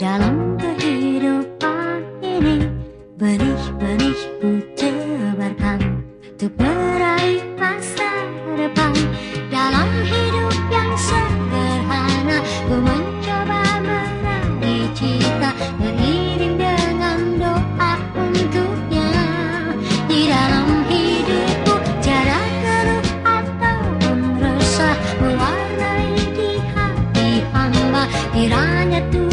dalam kehidupan ini Benih-benih untuk meraih masa depan dalam hidup yang sederhana. Ku mencoba meraih cita beriring dengan doa untuknya. Di dalam hidupku jarak keruh atau resah mewarnai di hati hamba. Kiranya Tuhan